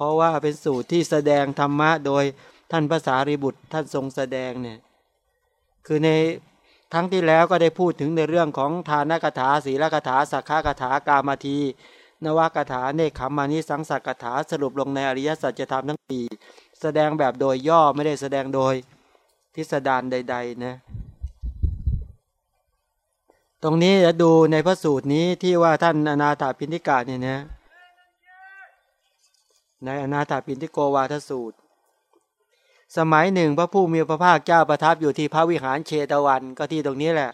เพราะว่าเป็นสูตรที่แสดงธรรมะโดยท่านภาษาริบุตรท่านทรงแสดงเนี่ยคือในทั้งที่แล้วก็ได้พูดถึงในเรื่องของทานกถาศีลกถาสักขากถากามาทีนวากถาเนคขมานิสังสักถาสรุปลงในอริยสัจธรรมทั้งปีแสดงแบบโดยย่อไม่ได้แสดงโดยพิสดารใด ๆ นะ ตรงนี้จะดูในพระสูตรนี้ที่ว่าท่านอนาถาพินิกาเนี่ยนะ ในอนาถาปินทิโกวาทสูตร สมัยหนึ่งพระผู้มีพระภาคเจ้าประทับอยู่ที่พระวิหารเชตวันก็ที่ตรงนี้แหละ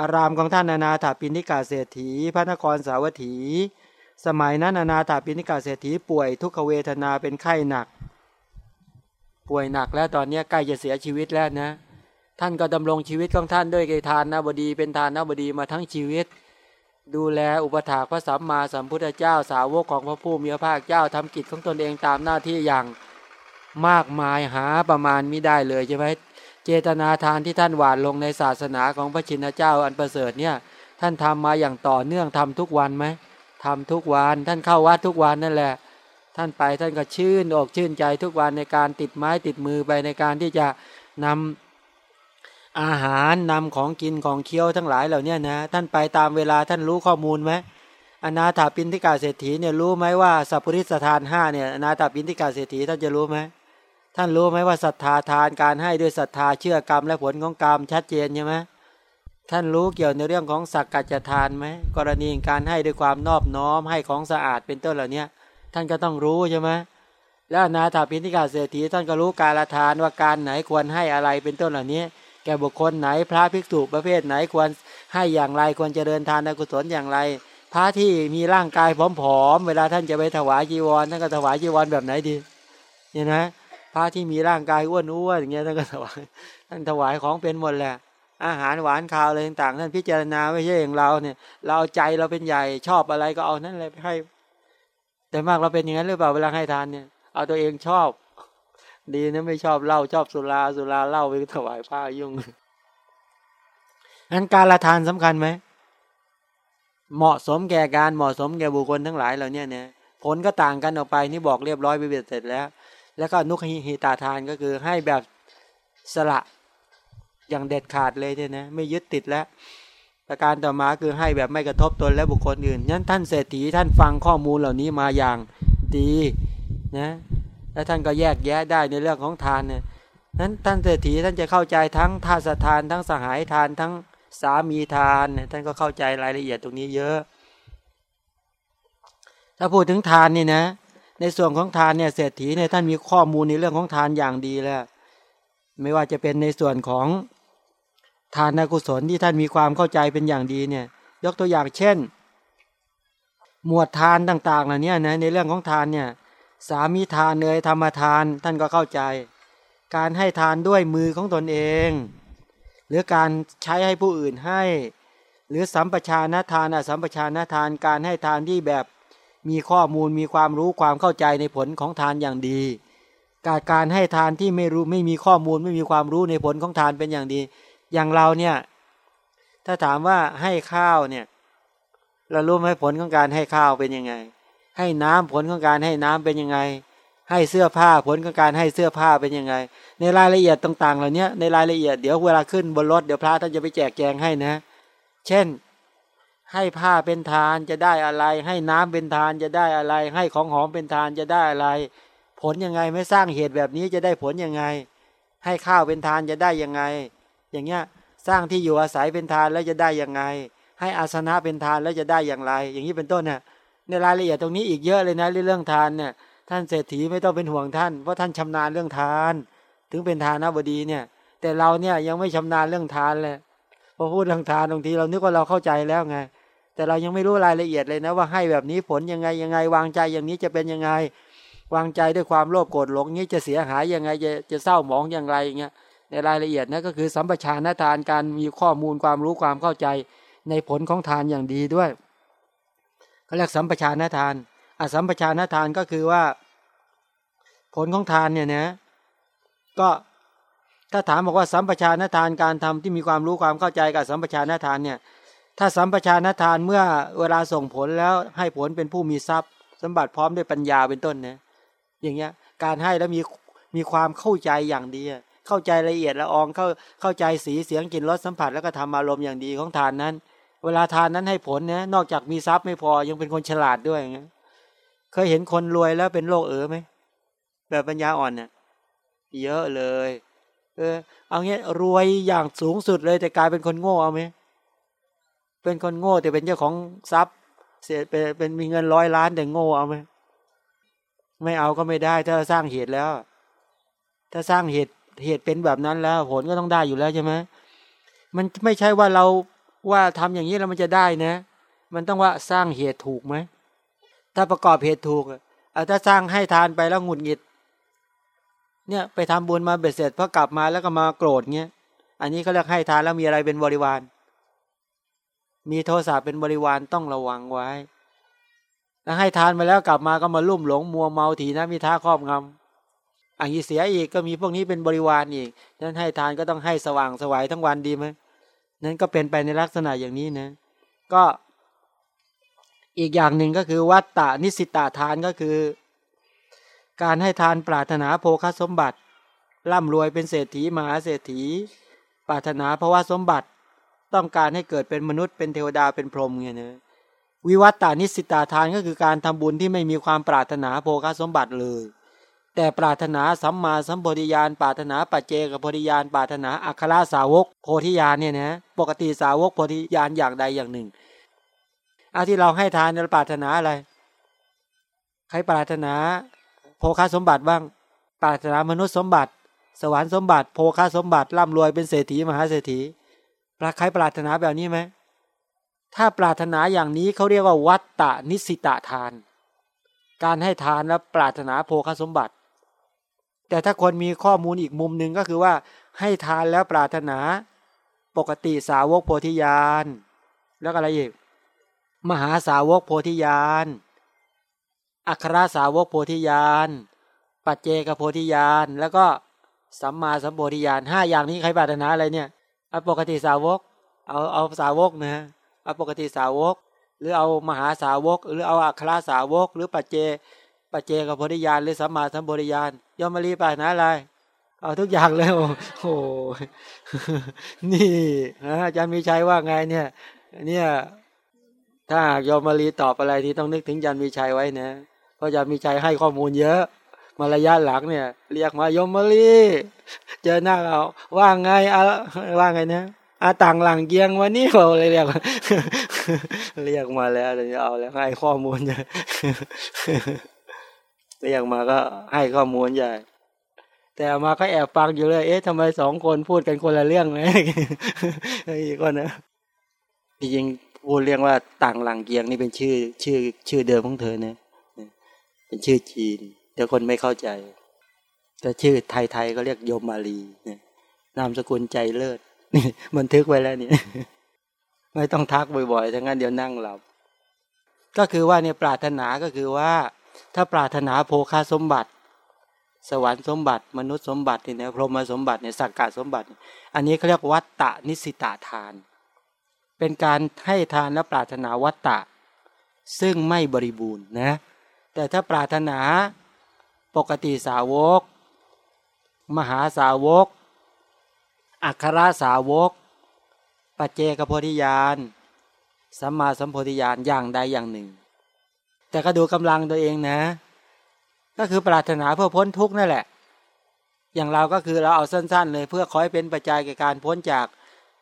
อารามของท่านอนาถาปินิกาเศรษฐี พระนครสาวัตถี สมัยนั้นอนาถาปินิกาเศรษฐีป่วยทุกขเวทนาเป็นไข้หนัก ป่วยหนักแล้วตอนนี้ใกล้จะเสียชีวิตแล้วนะ ท่านก็ดำรงชีวิตของท่านด้วยกทานนาบดีเป็นทานนาบดีมาทั้งชีวิต ดูแลอุปถากพระสัมมาสัมพุทธเจ้าสาวกของพระผู้มีพระภาคเจ้าทำกิจของตนเองตามหน้าที่อย่างมากมายหาประมาณไม่ได้เลยใช่ไหมเจตนาทานที่ท่านหวานลงในศาสนาของพระชินเจ้าอันประเสริฐเนี่ย ท่านทำมาอย่างต่อเนื่องทำทุกวันไหมทำทุกวันท่านเข้าวัดทุกวันนั่นแหละ ท่านไปท่านก็ชื่นอกชื่นใจทุกวันในการติดไม้ติดมือไปในการที่จะนำ อาหารนำของกินของเคี้ยวทั้งหลายเหล่านี้นะ ท่านไปตามเวลาท่านรู้ข้อมูลไหมอนาถาปินทิกาเศรษฐีเนี่ยรู้ไหมว่าสัพพุริสทานห้าเนี่ยอนาถาปินทิกาเศรษฐีท่านจะรู้ไหมท่านรู้ไหมว่าศรัทธาทานการให้ด้วยศรัทธาเชื่อกรรมและผลของกรรมชัดเจนใช่ไหมท่านรู้เกี่ยวในเรื่องของสักกัจจทานไหมกรณีการให้ด้วยความนอบน้อมให้ของสะอาดเป็นต้นเหล่านี้ท่านก็ต้องรู้ใช่ไหมแล้วนาถาปินทิกาเศรษฐีท่านก็รู้การละทานว่าการไหนควรให้อะไรเป็นต้นเหล่านี้ แก่บุคคลไหนพระภิกษุประเภทไหนควรให้อย่างไรควรจะเดินทานในกุศลอย่างไร พระที่มีร่างกายผอมๆเวลาท่านจะไปถวายจีวรท่านก็ถวายจีวรแบบไหนดีเนี่ยนะพระที่มีร่างกายอ้วนๆอย่างเงี้ยท่านก็ถวายท่านถวายของเป็นหมดแหละ อาหารหวานข้าวอะไรต่างๆท่านพิจารณาไม่ใช่อย่างเราเนี่ย เราใจเราเป็นใหญ่ชอบอะไรก็เอานั่นเลยไปให้ แต่มากเราเป็นอย่างนั้นหรือเปล่าเวลาให้ทานเนี่ย เอาตัวเองชอบ ดีนะไม่ชอบเหล้าชอบสุราสุราเหล้าไปถวายผ้ายุ่งงั้นการละทานสำคัญไหมเหมาะสมแก่การเหมาะสมแก่บุคคลทั้งหลายเหล่านี้เนี่ยผลก็ต่างกันออกไปนี่บอกเรียบร้อยไปเบียดเสร็จแล้ว แล้วก็นุขหิตาทานก็คือให้แบบสละอย่างเด็ดขาดเลยเนี่ยนะไม่ยึดติดแล้วประการต่อมาคือให้แบบไม่กระทบตนและบุคคลอื่นนั้นท่านเศรษฐีท่านฟังข้อมูลเหล่านี้มาอย่างดีนะ แล้วท่านก็แยกแยะได้ในเรื่องของทานเนี่ยนั้นท่านเศรษฐีท่านจะเข้าใจทั้งทาสทาน ทั้งสหายทานทั้งสามีทานเนี่ยท่านก็เข้าใจรายละเอียดตรงนี้เยอะ ถ้าพูดถึงทานนี่นะ ในส่วนของทานเนี่ยเศรษฐีเนี่ยท่านมีข้อมูลในเรื่องของทานอย่างดีแล้ว ไม่ว่าจะเป็นในส่วนของทานกุศลที่ท่านมีความเข้าใจเป็นอย่างดีเนี่ย ยกตัวอย่างเช่น หมวดทานต่างๆเหล่านี้นะในเรื่องของทานเนี่ย สามีทานเนยธรรมทานท่านก็เข้าใจ การให้ทานด้วยมือของตนเอง หรือการใช้ให้ผู้อื่นให้ หรือสัมปชานทานอสัมปชานทานการให้ทานที่แบบมีข้อมูลมีความรู้ความเข้าใจในผลของทานอย่างดีการการให้ทานที่ไม่รู้ไม่มีข้อมูลไม่มีความรู้ในผลของทานเป็นอย่างดี อย่างเราเนี่ย ถ้าถามว่าให้ข้าวเนี่ย เรารู้ไหมผลของการให้ข้าวเป็นยังไง ให้น้ำผลของการให้น้ำเป็นยังไง ให้เสื้อผ้าผลของการให้เสื้อผ้าเป็นยังไง ในรายละเอียดต่าง ๆ เหล่านี้ในรายละเอียดเดี๋ยวเวลาขึ้นบนรถเดี๋ยวพระท่านจะไปแจกแจงให้นะ เช่น ให้ผ้าเป็นทานจะได้อะไร ให้น้ำเป็นทานจะได้อะไร ให้ของหอมเป็นทานจะได้อะไร ผลยังไงไม่สร้างเหตุแบบนี้จะได้ผลยังไง ให้ข้าวเป็นทานจะได้ยังไง อย่างเงี้ยสร้างที่อยู่อาศัยเป็นทานแล้วจะได้ยังไง ให้อาสนะเป็นทานแล้วจะได้อย่างไร อย่างนี้เป็นต้นเนี่ย ในรายละเอียดตรงนี้อีกเยอะเลยนะเรื่องทานเนี่ยท่านเศรษฐีไม่ต้องเป็นห่วงท่าน เพราะท่านชำนาญเรื่องทาน ถึงเป็นทานบดีเนี่ย แต่เราเนี่ยยังไม่ชำนาญเรื่องทานเลยพอพูดเรื่องทานบางทีเรานึกว่าเราเข้าใจแล้วไง แต่เรายังไม่รู้รายละเอียดเลยนะว่าให้แบบนี้ผลยังไงยังไง วางใจอย่างนี้จะเป็นยังไง วางใจด้วยความโลภโกรธหลงนี้จะเสียหายยังไงจะจะเศร้าหมองอย่างไรอย่างเงี้ยในรายละเอียดนั่นก็คือสัมปชานทานการมีข้อมูลความรู้ความเข้าใจในผลของทานอย่างดีด้วย เขาเรียกสัมปชานทานอสัมปชานทานก็คือว่า ผลของทานเนี่ยนะก็ถ้าถามบอกว่าสัมปชานทานการทำที่มีความรู้ความเข้าใจกับสัมปชานทานเนี่ยถ้าสัมปชานทานเมื่อเวลาส่งผลแล้วให้ผลเป็นผู้มีทรัพย์ สมบัติพร้อมด้วยปัญญาเป็นต้นนะอย่างเงี้ยการให้แล้วมีมีความเข้าใจอย่างดีเข้าใจละเอียดละอองเข้าเข้าใจสีเสียงกลิ่นรสสัมผัสแล้วก็ทำอารมณ์อย่างดีของทานนั้น เวลาทานนั้นให้ผลเนี่ยนอกจากมีทรัพย์ไม่พอยังเป็นคนฉลาดด้วยอย่างเงี้ยเคยเห็นคนรวยแล้วเป็นโรคเอ๋อไหมแบบปัญญาอ่อนเนี่ยเยอะเลย เออ เอางี้รวยอย่างสูงสุดเลย แต่กลายเป็นคนโง่เอาไหมเป็นคนโง่แต่เป็นเจ้าของทรัพย์ เสียเป็นเป็นมีเงินร้อยล้านแต่โง่เอาไหมไม่เอาก็ไม่ได้ ถ้าสร้างเหตุแล้ว ถ้าสร้างเหตุเหตุเป็นแบบนั้นแล้ว ผลก็ต้องได้อยู่แล้วใช่ไหมมันไม่ใช่ว่าเรา ว่าทำอย่างนี้แล้วมันจะได้นะ มันต้องว่าสร้างเหตุถูกไหมถ้าประกอบเหตุถูกเอาถ้าสร้างให้ทานไปแล้วหงุดหงิด เนี่ยไปทำบุญมาเบ็ดเสร็จพอกลับมาแล้วก็มาโกรธเงี้ยอันนี้เขาเรียกให้ทานแล้วมีอะไรเป็นบริวาร มีโทสะเป็นบริวารต้องระวังไว้แล้วให้ทานมาแล้วกลับมาก็มาลุ่มหลงมัวเมาถีนะมีท่าครอบงำอันนี้เสียอีกก็มีพวกนี้เป็นบริวารอีกฉะนั้นให้ทานก็ต้องให้สว่างสวัยทั้งวันดีไหม นั้นก็เป็นไปในลักษณะอย่างนี้นะ ก็อีกอย่างหนึ่งก็คือวัตตานิสิตาทานก็คือ การให้ทานปรารถนาโภคสมบัติ ร่ำรวยเป็นเศรษฐีมหาเศรษฐี ปรารถนาภาะวะสมบัติต้องการให้เกิดเป็นมนุษย์เป็นเทวดาเป็นพรหมเงี้ยนะวิวัตตานิสิตาทานก็คือการทำบุญที่ไม่มีความปรารถนาโภคสมบัติเลย แต่ปรารถนาสัมมาสัมโพธิญาณปรารถนาปัจเจกโพธิญาณปรารถนาอัคราสาวกโพธิญาณเนี่ยนะปกติสาวกโพธิญาณอย่างใดอย่างหนึ่งเอาที่เราให้ทานเราปรารถนาอะไร ใครปรารถนา โภคาสมบัติบ้าง ปรารถนามนุษย์สมบัติ สวรรค์สมบัติ โภคาสมบัติร่ำรวยเป็นเศรษฐีมหาเศรษฐีปราใครปรารถนาแบบนี้ไหมถ้าปรารถนาอย่างนี้เขาเรียกว่าวัตตนิสิตาทาน การให้ทานแล้วปรารถนาโภคาสมบัติ แต่ถ้าคนมีข้อมูลอีกมุมหนึ่งก็คือว่าให้ทานแล้วปรารถนา ปกติสาวกโพธิญาณ แล้วอะไรอีก มหาสาวกโพธิญาณ อัครสาวกโพธิญาณ ปัจเจกโพธิญาณ แล้วก็สัมมาสัมโพธิญาณห้าอย่างนี้ใครปรารถนาอะไรเนี่ยเอาปกติสาวก เอาเอาสาวกนะเอาปกติสาวก หรือเอามหาสาวก หรือเอาอัครสาวก หรือปัจเจ ปัจเจกโพธิญาณหรือสัมมาสัมโพธิญาณยอมมารีปานาอะไรเอาทุกอย่างเลยโอ้โหนี่นะอาจารย์มีชัยว่าไงเนี่ย เนี่ย ถ้าหากยอมมารีตอบอะไรที่ต้องนึกถึงอาจารยันมีชัยไว้นะเพราะอาจารยันมีชัยให้ข้อมูลเยอะ มาระยะหลังเนี่ย เรียกมายมมารีเจอหน้าเราว่าไงอะว่าไงนะอาต่างหลังเกียงวันนี้เราเลยเรียกเรียกมาแล้วเดี๋ยวเอาแล้วให้ข้อมูลให ญ่เรียกมาก็ให้ข้อมูลใหญ่ แต่มาก็แอบฟังอยู่เลย เอ๊ะทำไมสองคนพูดกันคนละเรื่องเลยอีกคนนะจริงพูดเรียกว่าต่างหลังเกียงนี่เป็นชื่อชื่อ ชื่อเดิมของเธอเนี่ยเป็นชื่อจีนเดี๋ยวคนไม่เข้าใจ แต่ชื่อไทยๆก็เรียกโยมมาลีเนี่ยนามสกุลใจเลิศนี่บันทึกไว้แล้วเนี่ยไม่ต้องทักบ่อยๆ ทั้งนั้นเดี๋ยวนั่งหลับ ก็คือว่าเนี่ยปรารถนาก็คือว่า ถ้าปรารถนาโภคาสมบัติ สวรรค์สมบัติ มนุษย์สมบัติเนี่ยพรหมสมบัติเนี่ยสักกะสมบัติ อันนี้เขาเรียกวัตตะนิสิตาทาน เป็นการให้ทานและปรารถนาวัตตะ ซึ่งไม่บริบูรณ์นะแต่ถ้าปรารถนาปกติสาวก มหาสาวก อัครสาวก ปัจเจกโพธิญาณสัมมาสัมโพธิญาณอย่างใดอย่างหนึ่ง แต่ก็ดูกำลังตัวเองนะ ก็คือปรารถนาเพื่อพ้นทุกข์นั่นแหละ อย่างเราก็คือเราเอาสั้น ๆ เลยเพื่อคอยเป็นปัจจัยแก่การพ้นจาก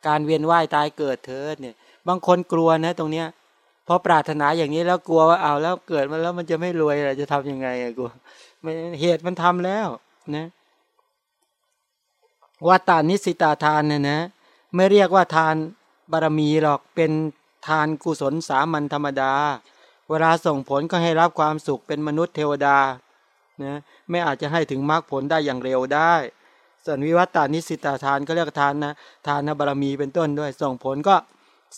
การเวียนว่ายตายเกิดเถิดเนี่ย บางคนกลัวนะ ตรงเนี้ยพอปรารถนาอย่างนี้แล้วกลัวว่าเอาแล้วเกิดมาแล้วมันจะไม่รวยอะจะทํำยังไงอะกลัวเหตุมันทำแล้วนะวัตานิสิตาทานเนี่ยนะ ไม่เรียกว่าทานบารมีหรอกเป็นทานกุศลสามัญธรรมดา เวลาส่งผลก็ให้รับความสุขเป็นมนุษย์เทวดานะไม่อาจจะให้ถึงมรรคผลได้อย่างเร็วได้ ส่วนวิวัตตานิสิตาทานก็เรียกทานนะทานบารมีเป็นต้นด้วย ส่งผลก็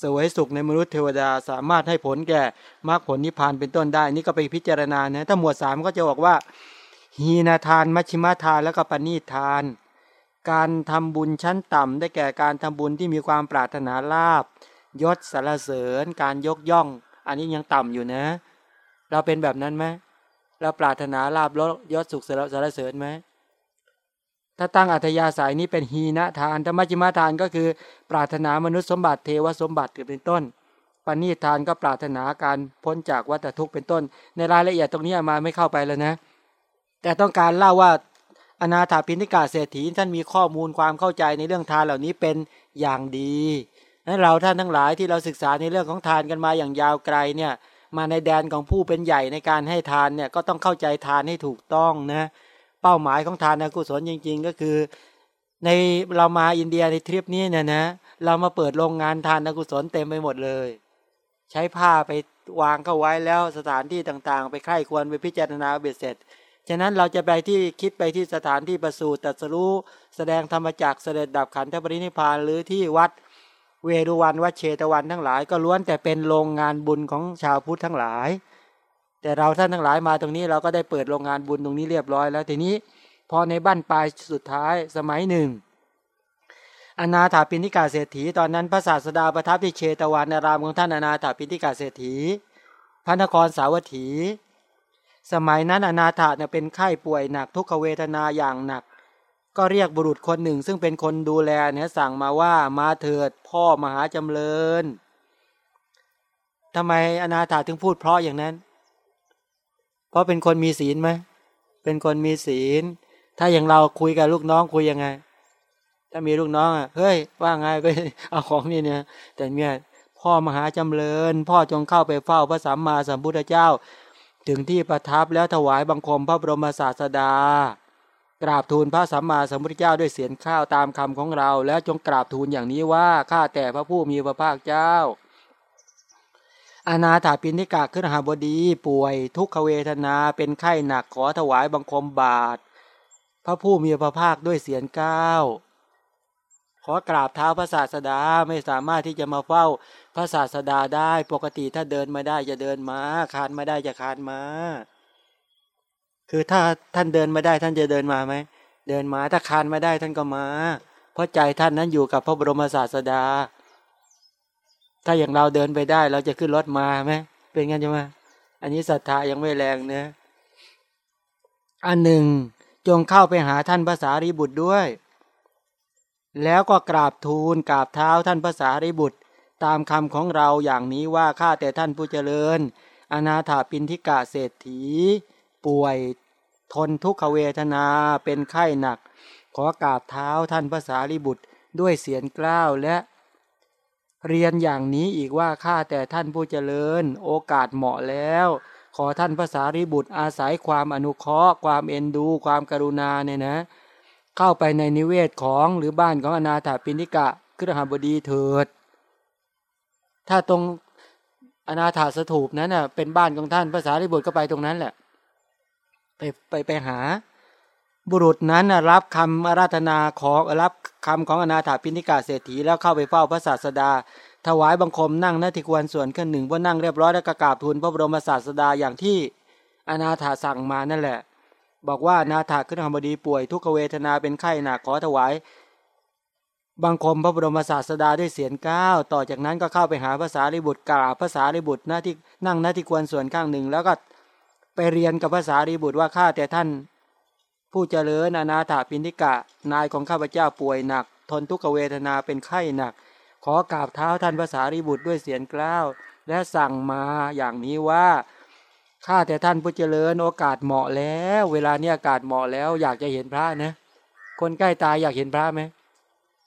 สวยสุขในมนุษย์เทวดาสามารถให้ผลแก่มรรคผลนิพพานเป็นต้นได้ นี่ก็ไปพิจารณานะถ้าหมวดสามก็จะบอกว่าหีนาทานมัชชิมาทานแล้วก็ปณีทาน การทำบุญชั้นต่ำได้แก่การทำบุญที่มีความปรารถนาลาบยศสารเสริญ การยกย่อง อันนี้ยังต่ำอยู่นะ เราเป็นแบบนั้นไหมแล้วปรารถนาลาบยศสุขสารเสริญไหมถ้าตั้งอัธยาศัยนี้เป็นฮีนะทานธรรมจิมาทานก็คือ ปรารถนามนุษย์สมบัติเทวสมบัติเป็นต้นปณิธานก็ปรารถนาการพ้นจากวัฏทุกข์เป็นต้น ในรายละเอียดตรงนี้มาไม่เข้าไปแล้วนะ แต่ต้องการเล่าว่าอนาถาพินิกาเศรษฐีท่านมีข้อมูลความเข้าใจในเรื่องทานเหล่านี้เป็นอย่างดีั้นเราท่านทั้งหลายที่เราศึกษาในเรื่องของทานกันมาอย่างยาวไกลเนี่ยมาในแดนของผู้เป็นใหญ่ในการให้ทานเนี่ยก็ต้องเข้าใจทานให้ถูกต้องนะเป้าหมายของทานกุศลจริง ๆ ก็คือ ในเรามาอินเดียในทริปนี้เนี่ยนะเรามาเปิดโรงงานทานกุศลเต็มไปหมดเลย ใช้ผ้าไปวางเข้าไว้แล้วสถานที่ต่างๆ ไปใคร่ควรไปพิจารณาเบ็ดเสร็จฉะนั้นเราจะไปที่คิดไปที่สถานที่ประสูติตรัสรู้แสดงธรรมจักเสด็จดับขันธปรินิพานหรือที่วัด เวรุวันวัดเชตวันทั้งหลาย ก็ล้วนแต่เป็นโรงงานบุญของชาวพุทธทั้งหลาย แต่เราท่านทั้งหลายมาตรงนี้เราก็ได้เปิดโรงงานบุญตรงนี้เรียบร้อยแล้วทีนี้พอในบ้านปลายสุดท้ายสมัยหนึ่งอนาถาปินิกาเศรษฐีตอนนั้นพระศาสดาประทับที่เชตวันนารามของท่านอนาถาปินิกาเศรษฐี พระนครสาวัตถี สมัยนั้นอนาถาเนี่ยเป็นไข้ป่วยหนักทุกขเวทนาอย่างหนัก ก็เรียกบุรุษคนหนึ่งซึ่งเป็นคนดูแลเนี่ยสั่งมาว่ามาเถิดพ่อมหาจำเริญทำไมอนาถาถึงพูดเพราะอย่างนั้น เพราะเป็นคนมีศีลไหมเป็นคนมีศีล ถ้าอย่างเราคุยกับลูกน้องคุยยังไง ถ้ามีลูกน้องอะเฮ้ยว่าไงก็เอาของนี่เนี่ย แต่เนี่ยพ่อมหาจำเริญ พ่อจงเข้าไปเฝ้าพระสัมมาสัมพุทธเจ้า ถึงที่ประทับแล้วถวายบังคมพระบรมศาสดา กราบทูลพระสัมมาสัมพุทธเจ้าด้วยเสียงข้าวตามคำของเรา แล้วจงกราบทูลอย่างนี้ว่าข้าแต่พระผู้มีพระภาคเจ้า อนาถาปินิกาขึ้นหาบดีป่วย ทุกขเวทนาเป็นไข้หนักขอถวายบังคมบาท พระผู้มีพระภาคด้วยเสียงก้าวขอกราบเท้าพระศาสดาไม่สามารถที่จะมาเฝ้าพระศาสดาได้ปกติถ้าเดินมาได้จะเดินมาคานมาได้จะคานมา คือถ้าท่านเดินมาได้ท่านจะเดินมาไหมเดินมาถ้าคานมาได้ท่านก็มา เพราะใจท่านนั้นอยู่กับพระบรมศาสดา ถ้าอย่างเราเดินไปได้ เราจะขึ้นรถมาไหมเป็นงั้นใช่ไหมอันนี้ศรัทธายังไม่แรงเนะอันหนึ่งจงเข้าไปหาท่านภาษารีบุตรด้วย แล้วก็กราบทูลกราบเท้าท่านภาษาริบุตร ตามคำของเราอย่างนี้ว่าข้าแต่ท่านผู้เจริญ อนาถาปินทิกาเศรษฐี ป่วย ทนทุกขเวทนาเป็นไข้หนัก ขอกราบเท้าท่านภาษาริบุตรด้วยเสียงกล้าวและ เรียนอย่างนี้อีกว่าข้าแต่ท่านผู้เจริญ โอกาสเหมาะแล้ว ขอท่านภาษาริบุตรอาศัยความอนุเคราะห์ ความเอ็นดู ความกรุณาเนี่ยนะเข้าไปในนิเวศของหรือบ้านของอนาถาปิณิกะครหบดีเถิด ถ้าตรงอนาถาสถูปนั้นน่ะเป็นบ้านของท่านภาษาริบุตรก็ไปตรงนั้นแหละ ไปไปไปหา บุรุษนั้นรับคำอาราธนาของรับคำของอนาถาปิณิกาเศรษฐีแล้วเข้าไปเฝ้าพระศาสดา ถวายบังคมนั่งนาทีควรส่วนขึ้นหนึ่งว่านั่งเรียบร้อยแล้วกระกาบทูลพระบรมศาสดาอย่างที่อนาถาสั่งมานั่นแหละ บอกว่านาถาขึ้นธรรมดีป่วยทุกเวทนาเป็นไข้หนักขอถวายบังคมพระบรมศาสดาด้วยเสียงก้าวต่อจากนั้นก็เข้าไปหาภาษาลิบุตรกราบภาษาลิบุตรหน้าที่นั่งหน้าที่ควรส่วนข้างหนึ่ง แล้วก็ ไปเรียนกับภาษาลิบุตรว่าข้าแต่ท่าน ผู้เจริญอนาถาปินิกะ นายของข้าพเจ้าป่วยหนัก ทนทุกขเวทนาเป็นไข้หนัก ขอกราบเท้าท่านภาษาลิบุตรด้วยเสียงกล้าว และสั่งมาอย่างนี้ว่าข้าแต่ท่านผู้เจริญโอกาสเหมาะแล้ว เวลาเนี้ยอากาศเหมาะแล้ว อยากจะเห็นพระนะ คนใกล้ตายอยากเห็นพระไหม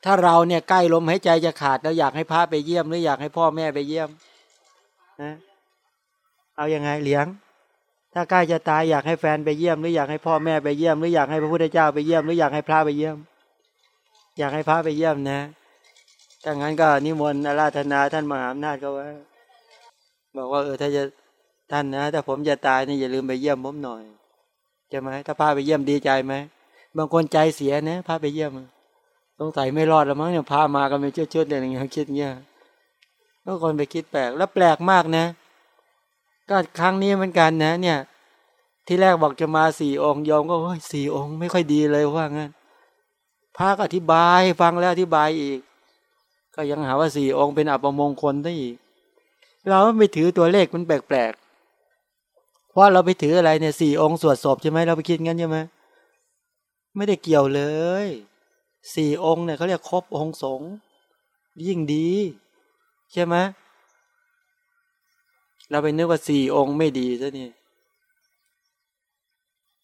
ถ้าเราเนี่ยใกล้ลมหายใจจะขาดแล้วอยากให้พระไปเยี่ยมหรืออยากให้พ่อแม่ไปเยี่ยมนะเอาอยัางไงเลี้ยง ถ้าใกล้จะตายอยากให้แฟนไปเยี่ยมหรืออยากให้พ่อแม่ไปเยี่ยม หรืออยากให้พระพุทธเจ้าไปเยี่ยมหรืออยากให้พระไปเยี่ยม อยากให้พระไปเยี่ยมนะถ้างั้นก็นิมนต์อาราธนาท่านมหาอำนาจก็ว่า บอกว่าเออถ้าจะท่านนะถ้าผมจะตายนี่อย่าลืมไปเยี่ยมผมหน่อยใช่ไหมถ้าพาไปเยี่ยมดีใจไหมบางคนใจเสียนะพาไปเยี่ยมต้องใส่ไม่รอดแล้วมั้งเนี่ยพามากันไปเชื่อๆอะไรอย่างเงี้ยคิดเงี้ยบางคนไปคิดแปลกแล้วแปลกมากนะ ก็ครั้งนี้เหมือนกันนะ เนี่ย ที่แรกบอกจะมาสี่องค์ยอมก็สี่องค์ ไม่ค่อยดีเลยว่างั้นพระก็อธิบายฟังแล้วอธิบายอีก ก็ยังหาว่าสี่องค์เป็นอัปมงคลได้อีก เราไม่ถือตัวเลขมันแปลกเพราะเราไปถืออะไรเนี่ยสี่องค์สวดศพใช่ไหมเราไปคิดงั้นใช่ไหมไม่ได้เกี่ยวเลยสี่องค์เนี่ยเขาเรียกครบองค์สงยิ่งดี ใช่ไหม เราไปนึกว่าสี่องค์ไม่ดีซะนี่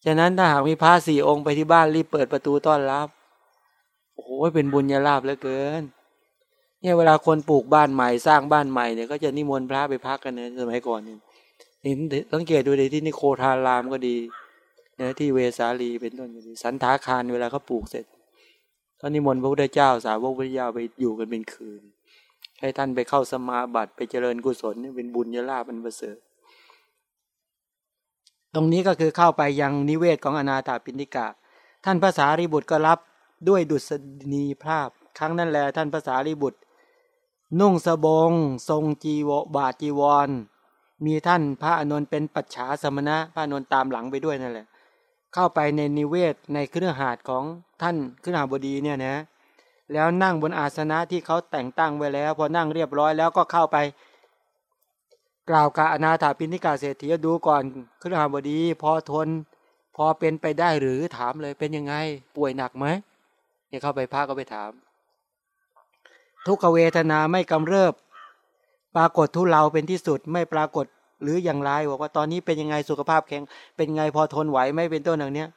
ฉะนั้นถ้าหากมีพระสี่องค์ไปที่บ้านรีบเปิดประตูต้อนรับ โอ้โหเป็นบุญญาลาภเหลือเกิน เนี่ยเวลาคนปลูกบ้านใหม่สร้างบ้านใหม่เนี่ยก็จะนิมนต์พระไปพักกันเนี่ยสมัยก่อนเนี่ยเห็นสังเกตดูเลยที่นิโคทารามก็ดีเนี่ยที่เวสาลีเป็นต้นก็ดีสันทาคารเวลาเขาปลูกเสร็จก็นิมนต์พระพุทธเจ้าสาวกพระเจ้าไปอยู่กันเป็นคืน ให้ท่านไปเข้าสมาบัติไปเจริญกุศลนี่เป็นบุญญาลาภอันประเสริฐตรงนี้ก็คือเข้าไปยังนิเวศของอนาถาปิณิกาท่านภาษารีบุตรก็รับด้วยดุษณีภาพ ครั้งนั้นแหละท่านภาษารีบุตร นุ่งสบง ทรงจีวบาจีวร มีท่านพระอนนท์เป็นปัจฉาสมณะพระอนนท์ตามหลังไปด้วยนั่นแหละ เข้าไปในนิเวศในเครือหาดของท่านเครือหาบดีเนี่ยนะ แล้วนั่งบนอาสนะที่เขาแต่งตั้งไว้แล้ว พอนั่งเรียบร้อยแล้วก็เข้าไป กล่าวกับอนาถาปิณิกาเศรษฐีดูก่อนขึ้นหาบดี พอทน พอเป็นไปได้หรือถามเลยเป็นยังไง ป่วยหนักไหมเนี่ยเข้าไปพาก็ไปถาม ทุกขเวทนาไม่กำเริบ ปรากฏทุเราเป็นที่สุดไม่ปรากฏหรืออย่างไรบอกว่าตอนนี้เป็นยังไงสุขภาพแข็งเป็นไงพอทนไหวไม่เป็นต้นอย่างเนี้ย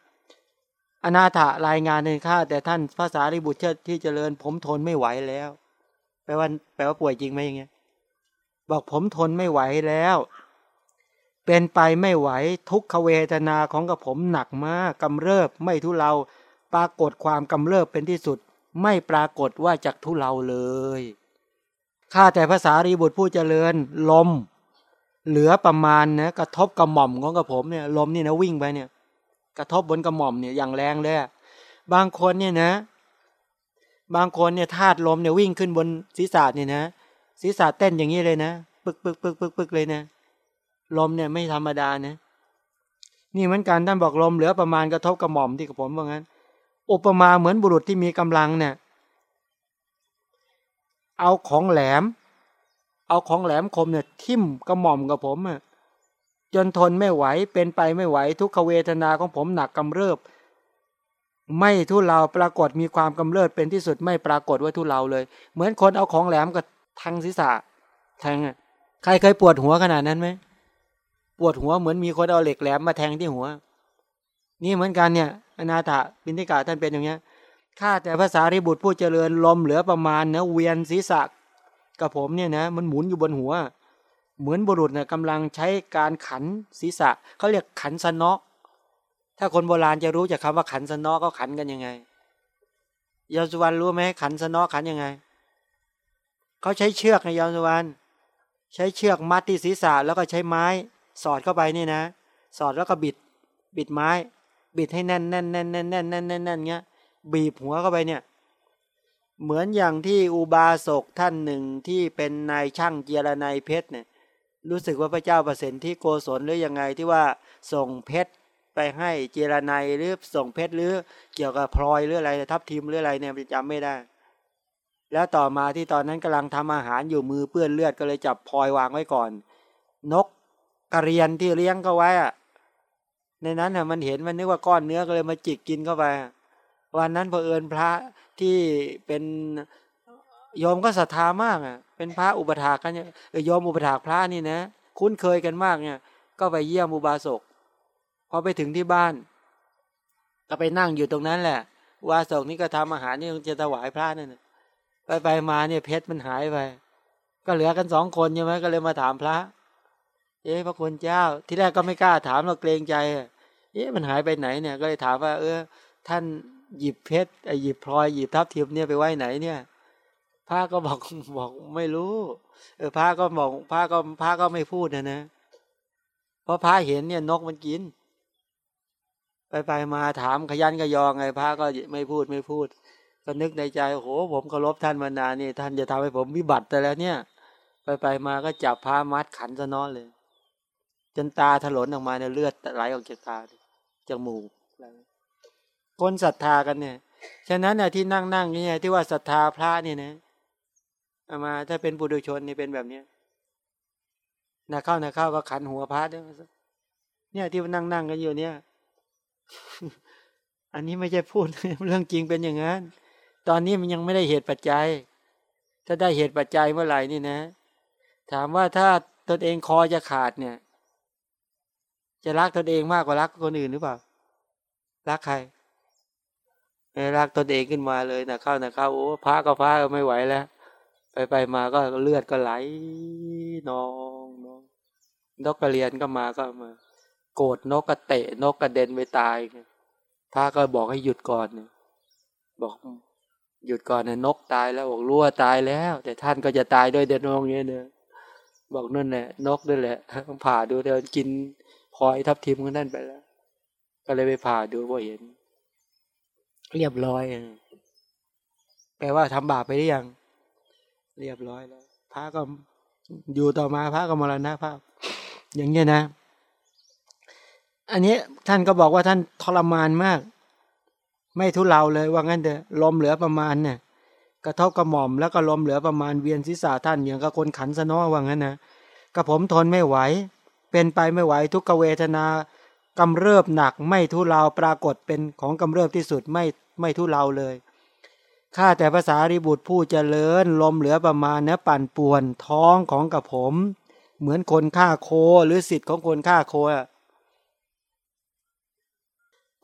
อนาถารายงานในข้าแต่ท่านภาษาริบุตรที่เจริญ ผมทนไม่ไหวแล้ว แปลว่าแปลว่าป่วยจริงไหมอย่างเงี้ย บอกผมทนไม่ไหวแล้ว เป็นไปไม่ไหวทุกขเวทนาของกับผมหนักมากกำเริบไม่ทุเลาปรากฏความกำเริบเป็นที่สุด ไม่ปรากฏว่าจากทุเลาเลยข้าแต่ภาษารีบุตรผู้เจริญลม เหลือประมาณนะกระทบกระหม่อมของกับผมเนี่ยลมนี่นะวิ่งไปเนี่ย กระทบบนกระหม่อมเนี่ยอย่างแรงเลยบางคนเนี่ยนะ บางคนเนี่ยธาตุลมเนี่ยวิ่งขึ้นบนศีรษะเนี่ยนะ ศีรษะเต้นอย่างนี้เลยนะปึกปึกปึกปึกปึกเลยนะลมเนี่ยไม่ธรรมดานะ นี่เหมือนกันท่านบอกลมเหลือประมาณกระทบกระหม่อมที่กับผมว่างั้นอุปมาเหมือนบุรุษที่มีกำลังเนี่ยเอาของแหลม เอาของแหลมคมเนี่ยทิ่มกระหม่อมกับผมอะ จนทนไม่ไหวเป็นไปไม่ไหวทุกขเวทนาของผมหนักกำเริบ ไม่ทุเลาปรากฏมีความกำเริบเป็นที่สุดไม่ปรากฏว่าทุเลาเลย เหมือนคนเอาของแหลมกับทางศีรษะแทงใครเคยปวดหัวขนาดนั้นไหมปวดหัวเหมือนมีคนเอาเหล็กแหลมมาแทงที่หัว นี่เหมือนกันเนี่ยอนาถบินทิกาท่านเป็นอย่างเงี้ยข้าแต่ภาษาริบุตรผู้เจริญลมเหลือประมาณนะเวียนศีรษะกับผมเนี่ยนะมันหมุนอยู่บนหัว เหมือนบุรุษเนี่ยกำลังใช้การขันศีรษะเขาเรียกขันสนอถ้าคนโบราณจะรู้จากคาว่าขันสนอก็ขันกันยังไงยาสุวรรณรู้ไหมขันสนอขันยังไงเขาใช้เชือกในยาวสวรรณใช้เชือกมัดที่ศีรษะแล้วก็ใช้ไม้ สอดเข้าไปนี่นะ สอดแล้วก็บิด บิดไม้ บิดให้แน่นแน่นแน่นแน่นแน่นแน่นแน่นแน่นเงี้ยบีบหัวเข้าไปเนี่ย เหมือนอย่างที่อุบาสกท่านหนึ่งที่เป็นนายช่างเจรนายเพชรเนี่ย รู้สึกว่าพระเจ้าประสิทธิที่โกศลหรือยังไงที่ว่าส่งเพชรไปให้เจรนายหรือส่งเพชรหรือเกี่ยวกับพลอยหรืออะไรทับทิมหรืออะไรเนี่ยจำไม่ได้ แล้วต่อมาที่ตอนนั้นกำลังทำอาหารอยู่มือเปื้อนเลือดก็เลยจับพลอยวางไว้ก่อน นกกระเรียนที่เลี้ยงเขาไว้อะในนั้นน่ะมันเห็นมันนึกว่าก้อนเนื้อก็เลยมาจิกกินเข้าไป วันนั้นพอเอิญพระที่เป็นโยมก็ศรัทธามากอะ เป็นพระอุปถากันเนี่ยโยมอุปถากพระนี่นะ คุ้นเคยกันมากเนี่ย ก็ไปเยี่ยมอุบาสกพอไปถึงที่บ้าน ก็ไปนั่งอยู่ตรงนั้นแหละอุบาสกนี่ก็ทำอาหารนี่จะถวายพระนั่นไปไปมาเนี่ยเพชรมันหายไป ก็เหลือกันสองคนใช่ไหมก็เลยมาถามพระ เอ๊ะพระคุณเจ้า ที่แรกก็ไม่กล้าถามเราเกรงใจเอ๊ะมันหายไปไหนเนี่ย ก็เลยถามว่า เออ ท่านหยิบเพชรหยิบพลอยหยิบทับทิมเนี่ยไปไว้ไหนเนี่ย พระก็บอกบอกไม่รู้ เออพระก็บอกพระก็พระก็ไม่พูดนะนะ เพราะพระเห็นเนี่ยนกมันกิน ไปไปมาถามขยันก็ยองไงพระก็ไม่พูดไม่พูด ก็นึกในใจโอ้โหผมเคารพท่านมานานนี่ ท่านจะทำให้ผมวิบัติแต่แล้วเนี่ย ไปไปมาก็จับพามัดขันซะน้อเลย จนตาถลนออกมาเนี่ยเลือดไหลออกจากตาจากหมูกคนศรัทธากันเนี่ย ฉะนั้นเนี่ยที่นั่งนั่งเนี่ยที่ว่าศรัทธาพระเนี่ยนะ อามาถ้าเป็นปุถุชนนี่เป็นแบบเนี้ยนะเข้านะเข้าก็ขันหัวพระด้วยเนี่ยที่นั่งนั่งกันอยู่เนี่ย อันนี้ไม่ใช่พูดเรื่องจริงเป็นอย่างนั้น ตอนนี้มันยังไม่ได้เหตุปัจจัย ถ้าได้เหตุปัจจัยเมื่อไหร่นี่นะ ถามว่าถ้าตนเองคอจะขาดเนี่ย จะรักตนเองมากกว่ารักคนอื่นหรือเปล่า รักใครรักตนเองขึ้นมาเลยนะเข้านะเข้าโอ้พระก็พระก็ไม่ไหวแล้ว ไปไปมาก็เลือดก็ไหลนองนองนกกระเรียนก็มาก็มา โกรธนกกระเตะนกกระเด็นไปตายพระก็บอกให้หยุดก่อนเนี่ยบอกหยุดก่อนนะนกตายแล้วบอกรู้ว่าตายแล้ว แต่ท่านก็จะตายด้วยเดนองเงี้ยเนี่ยบอกนั่นแหละนกนั่นแหละต้องผ่าดูเดินกินพลอยทับทิมกันนั่นไปแล้ว ก็เลยไปผ่าดูว่าเห็น เรียบร้อยแปลว่าทำบาปไปหรือยัง เรียบร้อยแล้วพระก็อยู่ต่อมาพระก็มรณภาพ อย่างเงี้ยนะ อันนี้ท่านก็บอกว่าท่านทรมานมาก ไม่ทุเลาเลยว่างั้นเถอะลมเหลือประมาณเนี่ยกระทบกระหม่อมแล้วก็ลมเหลือประมาณเวียนศีรษะท่านอย่างกับคนขันสนอว่างั้นนะกระผมทนไม่ไหว เป็นไปไม่ไหวทุกเวทนากำเริบหนักไม่ทุเลาปรากฏเป็นของกำเริบที่สุดไม่ไม่ทุเลาเลย ข้าแต่ภาษาริบุตรผู้เจริญลมเหลือประมาณเนะปั่นป่วนท้องของกับผม เหมือนคนฆ่าโคหรือสิทธิ์ของคนฆ่าโคอะ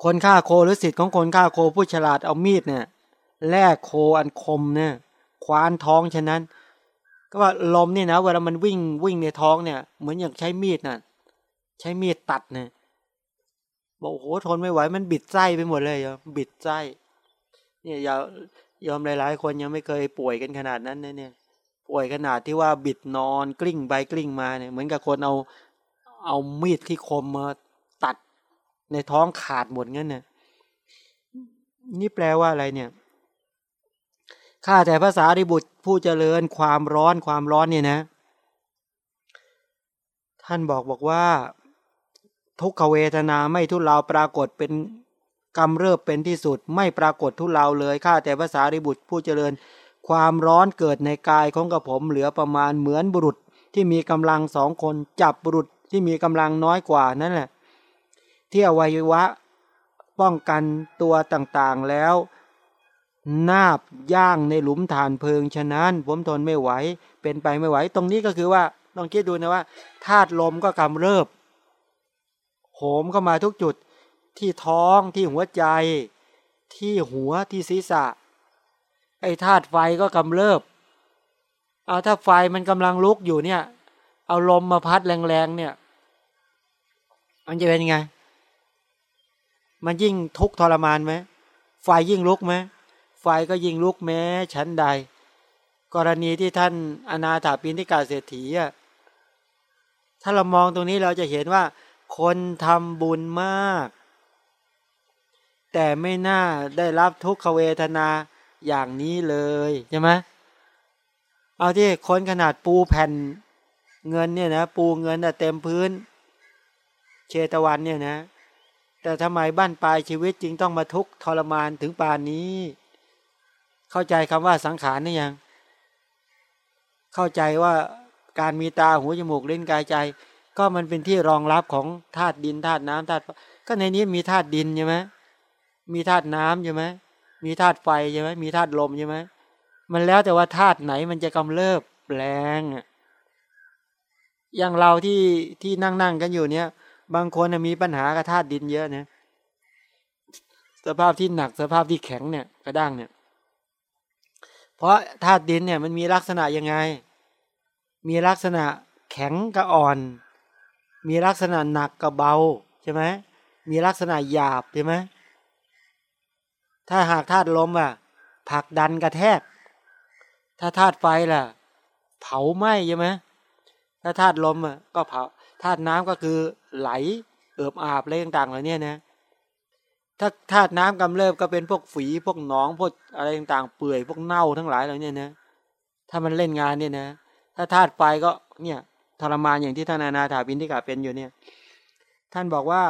คนฆ่าโคหรือสิทธิ์ของคนฆ่าโคผู้ฉลาดเอามีดเนี่ยแลกโคอันคมเนี่ยคว้านท้องฉะนั้น ก็ว่าลมนี่นะเวลามันวิ่งวิ่งในท้องเนี่ยเหมือนอย่างใช้มีดน่ะใช้มีดตัดเนี่ยบอกโอ้โหทนไม่ไหวมันบิดไส้ไปหมดเลยอะบิดไส้เนี่ยอย่า ยอมหลาย ๆ คนยังไม่เคยป่วยกันขนาดนั้นเนี่ยป่วยขนาดที่ว่าบิดนอนกลิ้งไปกลิ้งมาเนี่ยเหมือนกับคนเอาเอามีดที่คมมาตัดในท้องขาดหมดงั้นเนี่ยนี่แปลว่าอะไรเนี่ยข้าแต่ภาษาริบุตรผู้เจริญความร้อนความร้อนเนี่ยนะ ท่านบอกบอกว่า ทุกขเวทนาไม่ทุเลาปรากฏเป็น กำเริบเป็นที่สุดไม่ปรากฏทุเลาเลยข้าแต่ภาษาริบุตรผู้เจริญ ความร้อนเกิดในกายของกระผมเหลือประมาณเหมือนบุรุษที่มีกำลังสองคนจับบุรุษที่มีกำลังน้อยกว่านั่นแหละที่อวัยวะ ป้องกันตัวต่างๆแล้ว นาบย่างในหลุมฐานเพลิงฉะนั้นผมทนไม่ไหว เป็นไปไม่ไหว ตรงนี้ก็คือว่าลองคิดดูนะว่าธาตุลมก็กำเริบโหมเข้ามาทุกจุด ที่ท้องที่หัวใจ ที่หัวที่ศีรษะ ไอ้ธาตุไฟก็กำเริบ เอาถ้าไฟมันกำลังลุกอยู่เนี่ย เอาลมมาพัดแรงๆเนี่ยมันจะเป็นไง มันยิ่งทุกข์ทรมานไหมไฟยิ่งลุกไหมไฟก็ยิ่งลุกแม้ชั้นใด กรณีที่ท่านอนาถาปินทิกาเศรษฐีอะถ้าเรามองตรงนี้เราจะเห็นว่า คนทำบุญมาก แต่ไม่น่าได้รับทุกขเวทนาอย่างนี้เลยใช่ไหมเอาที่คนขนาดปูแผ่นเงินเนี่ยนะปูเงินแต่เต็มพื้น เชตวันเนี่ยนะ แต่ทำไมบ้านปลายชีวิตจึงต้องมาทุกข์ทรมานถึงป่านนี้ เข้าใจคำว่าสังขารนี่ยัง เข้าใจว่าการมีตาหูจมูกเล่นกายใจ ก็มันเป็นที่รองรับของธาตุดินธาตุน้ำธาตุก็ในนี้มีธาตุดินใช่ไหม มีธาตุน้ำใช่ไหมมีธาตุไฟใช่ไหมมีธาตุลมใช่ไหมมันแล้วแต่ว่าธาตุไหนมันจะกำเริบแรงอย่างเราที่ที่นั่งนั่งกันอยู่เนี่ย บางคนมีปัญหากับธาตุดินเยอะนะสภาพที่หนักสภาพที่แข็งเนี่ยกระด้างเนี่ย เพราะธาตุดินเนี่ยมันมีลักษณะยังไง มีลักษณะแข็งกับอ่อน มีลักษณะหนักกับเบาใช่ไหมมีลักษณะหยาบใช่ไหม ถ้าหากธาตุลมอะผักดันกระแทก ถ้าธาตุไฟล่ะ เผาไหม้ใช่ไหมถ้าธาตุลมอะก็เผาธาตุน้ำก็คือไหลเอิบอาบอะไรต่างๆเหล่านี้นะ ถ้าธาตุน้ำกำเริบก็เป็นพวกฝีพวกหนองพวกอะไรต่างๆ เปื่อยพวกเน่าทั้งหลายเหล่านี้นะ ถ้ามันเล่นงานเนี่ยนะ ถ้าธาตุไฟก็เนี่ยทรมานอย่างที่ท่านอานาถาบินที่กาเป็นอยู่เนี่ย ท่านบอกว่า